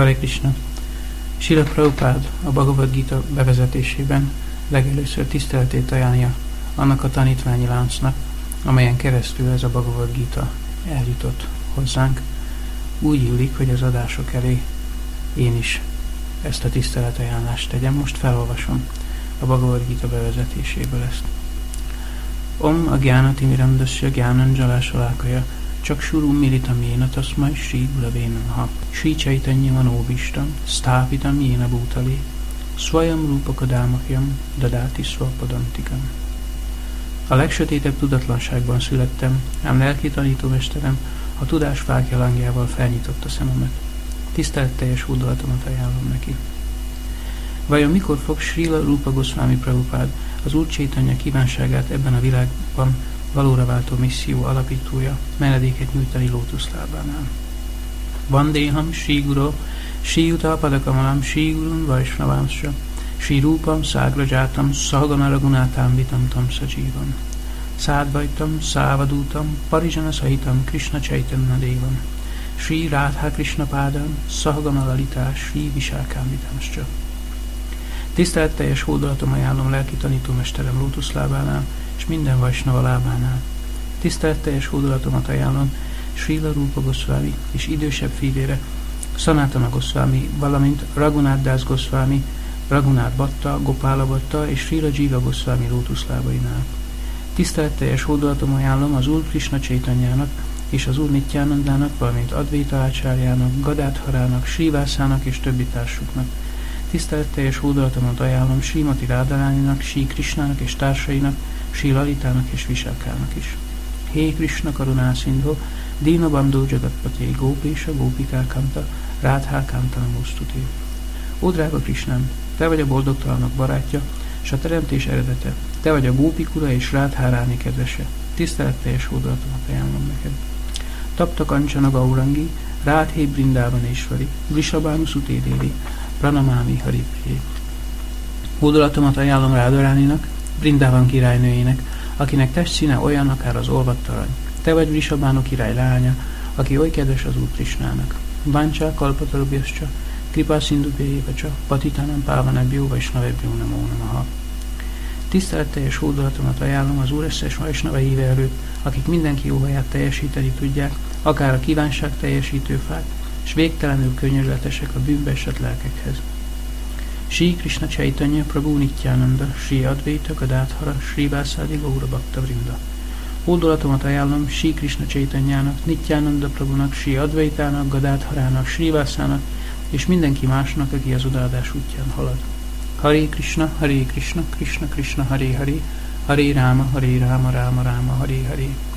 Hare Krishna. Sila Prabhupád a Bhagavad Gita bevezetésében legelőször tiszteletét ajánlja annak a tanítványi láncnak, amelyen keresztül ez a Bhagavad Gita eljutott hozzánk. Úgy illik, hogy az adások elé én is ezt a tiszteletajánlást tegyem. Most felolvasom a Bhagavad Gita bevezetéséből ezt. Om a Gyánati Mirandasya Gyánanjala Salákaja csak Surum Militam Jéna Tasmai Sri Gulavénanha Sri Chaitanya Manobistam Sztápitam Jéna Bhutali Swayam Rupakadámakyam Dadáti Svapadantikam A legsötétebb tudatlanságban születtem, ám lelki tanítómesterem a tudás fákja langjával felnyitotta szememet. Tiszteletteljes hódolatomat ajánlom neki. Vajon mikor fog Srila Rupa Goswami Prabhupád az Úr kívánságát ebben a világban valóra váltó misszió alapítója menedéket nyújtani lótuszlábánál? Vandéham Sri Guru Sri Utalpadakamalam Sri Gurun Vaisnavamsra Sri Rupam Szágrajátam Szahagana Vitam Tam Sajivam. Szádvajtam Szávadútam Parijana Sahitam Krishna Chaitanya Devam. Sri Radha Krishna Pádam Szahagana Lalitá Sri Visákámbitamsra Tiszteletteljes hódolatom ajánlom lelki tanítómesterem lótuszlábánál és minden vajsnava lábánál. Tiszteletteljes hódolatomat ajánlom Srila Rupa Goswami és idősebb fivére Sanatana Goswami, valamint Raghunath Das Goswami, Raghunath Batta, Gopala Batta és Srila Jiva Goswami lótuszlábainál. Tiszteletteljes hódolatom ajánlom az Úr Krishna Csaitanyának és az Úr Nityánandának, valamint Advaita Ácsárjának, Gadátharának, Srivászának és többi társuknak Tiszteletteljes hódolatomat ajánlom Srimati Rádaláninak, Sri Krishnának és társainak, Sri Lalitának és Visákának is. Hé Krishna Karunászindho, Dina Bandó Jagatpati, Gópésa, Gópikákanta, Rádhákanta Namosztuti. Ó drága Krishnám, te vagy a boldogtalanok barátja, és a teremtés eredete. Te vagy a Gópikura és Rádháráni kedvese. Tiszteletteljes hódolatomat ajánlom neked. Tapta Kancsana Gaurangi, Rádhé Brindában és Vali, Visabánu Szutédéli, Pranamámi Hariprié. Hódolatomat ajánlom Rádoráninak, Brindában királynőjének, akinek testszíne olyan akár az olvadt arany. Te vagy Vrisabánu király lánya, aki oly kedves az Úr Krisnának. Báncsá kalpatarubjascsa, kripá szindubjévecsa, patitánam pávanebbió vagy snavebbió nem namaha. Tiszteletteljes hódolatomat ajánlom az Úr összes Vajsnava híve előtt, akik mindenki jóhaját teljesíteni tudják, akár a kívánság teljesítő fák, és végtelenül könyörületesek a bűnbeesett lelkekhez. Sri Krishna Chaitanya Prabhu Nityananda, Sri Advaita Gadadhara, Sri Vászádi Gaura Bhakta Vrinda. Hódolatomat ajánlom Sri Krishna Chaitanyának, Nityananda Prabhunak, Sri Advaitának, Gadadharának, Sri Vászának, és mindenki másnak, aki az odaadás útján halad. Hare Krishna, Hare Krishna, Krishna Krishna, Hare Hare, Hare Rama, Hare Rama, Rama Rama, Hare Hare.